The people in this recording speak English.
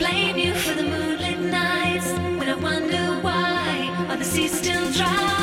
blame you for the moonlit nights when I wonder why are the seas still dry.